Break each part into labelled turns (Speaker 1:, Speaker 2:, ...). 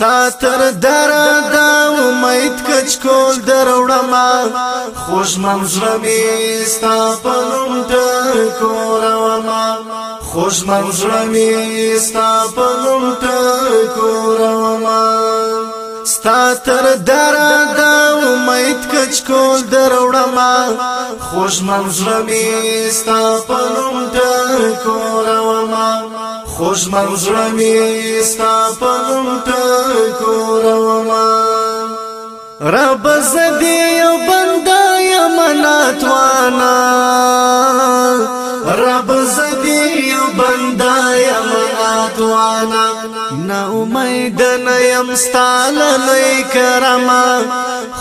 Speaker 1: ستا تر در دا امید کچکول در وړما خوش منظر می ستا پنوم ټکورما خوش منظر می ستا پنوم ټکورما ستا تر در دا امید کچکول در وړما خوش منظر می ستا پنوم ټکورما خوش منظر می ستا پنم ټکوروما رب زدی یو بندا یمناتوانا رب زدی یو بندا یمناتوانا نا امید نه يم ستال لای کرما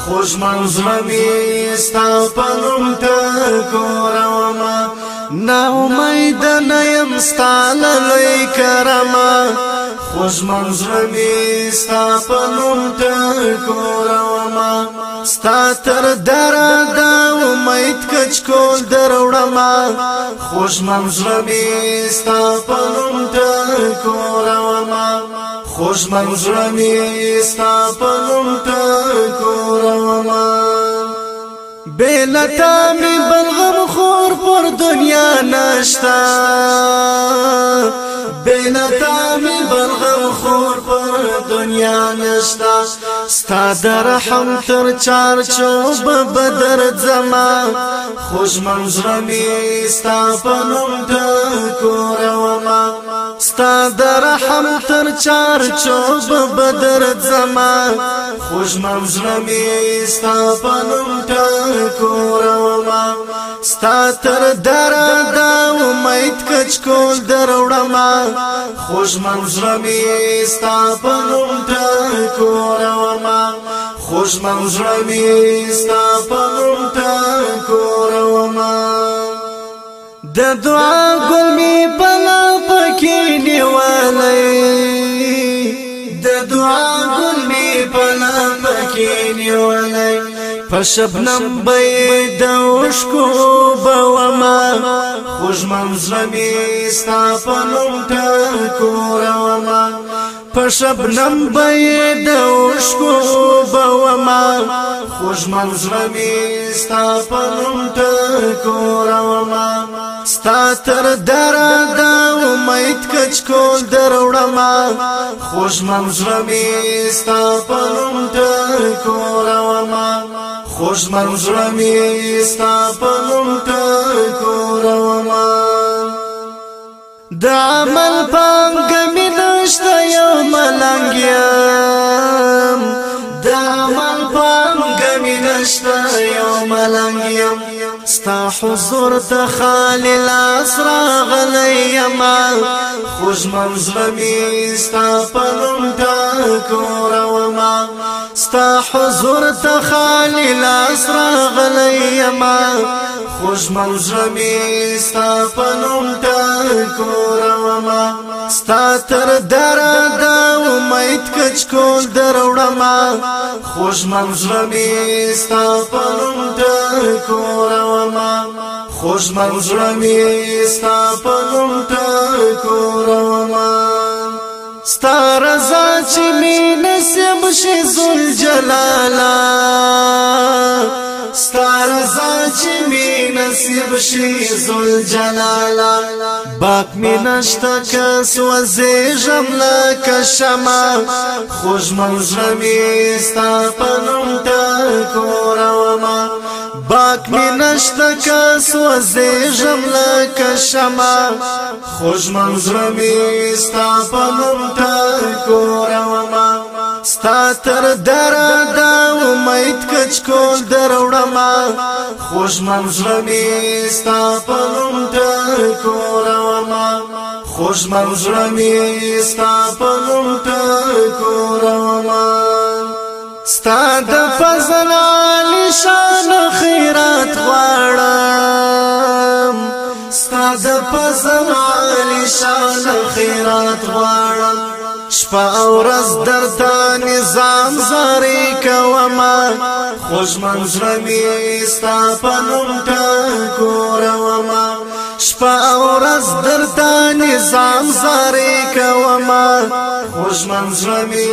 Speaker 1: خوش منظر می ستا پنم ټکوروما نا امید نیم ستاله لوی کرما خوش منظر می ستا پنون تکورما ستا تر در دا امید کچ کول دروړما خوش منظر می ستا پنون تکورما خوش منظر می ستا پنون تکورما بلتا می بلغم خور پر دنیا نشتا بلتا می بلغم خور پر دنیا نشتا نشتا ستا درحم تر چار چوب بدر زما خوش منظر می ستا پنم ټکور وما ستا درحم تر چار چوب بدر زما خوش منظر می ستا پنم ټکور وما ستا تر در دا امید کچ کول دروړما خوش منظر می ستا پنم ټکور کور ورما خوش منظر می ستا پنوم تا کور ورما د دعا ګل می بلا پکې نیولې د دعا ګل می بلا پکې نیولې فشبنم بيد وشكو بوما خوش منظرمي ستا پنوم تا کور وما پشب نم بې د اوشکو بوما خوش منظر می ستا پنم ټکورما ستا تر در دا امید کچ کول دروړما خوش منظر می ستا پنم ټکورما خوش منظر می ستا پنم ټکورما د عمل پنګ می یو ملنګیم د عمل پام غمی نشتا یو ملنګیم ستا حضور ته خالل اسرا غلیما خوش منظرمی ستا پنوم ټاکو روما ستا حضور ته خالل اسرا غلیما خوش منظرمی ستا پنوم ټاکو کوروما ستا تر در دا امید کچ کول دروړما خوش منظر می ستا پنوم ته کوروما خوش منظر می ستا پنوم ته کوروما ستا رضا چې می نسب شي ذل جلالا ستا رضا چې می نصیب شي ذل جلالا باک می نشتا کس وزه جملا کشما خوش منظرمی ستا پنم تکورما باک می نشتا کس وزه جملا کشما خوش منظرمی ستا پنم تکورما ستا تر درد راوړما خوش منځره می ستا په نوم ټکوروما خوش منځره می ستا په نوم ټکوروما ستا د فضل نشان خیرات غواړم ستا د فضل نشان خیرات غواړم شپه او ورځ درته نظام زاري کوما خوش منظر می ستا په نوم ټکوروما شپه او ورځ درته نظام زاري کوما خوش منظر می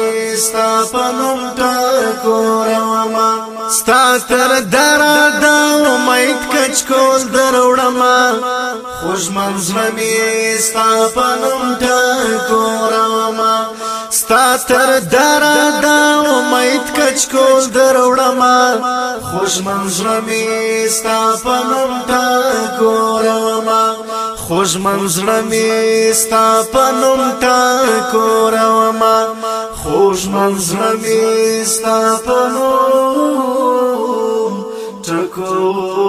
Speaker 1: ستا په نوم ټکوروما ستا تر درا د امید کچکول دروړما خوش منظر می ستا په نوم ټکوروما ستا تر دارا دا امید کچ کول دروړما خوش منظرمي ستا پنم تا کورما خوش منظرمي ستا پنم تا کورما خوش منظرمي ستا پنم تا کورما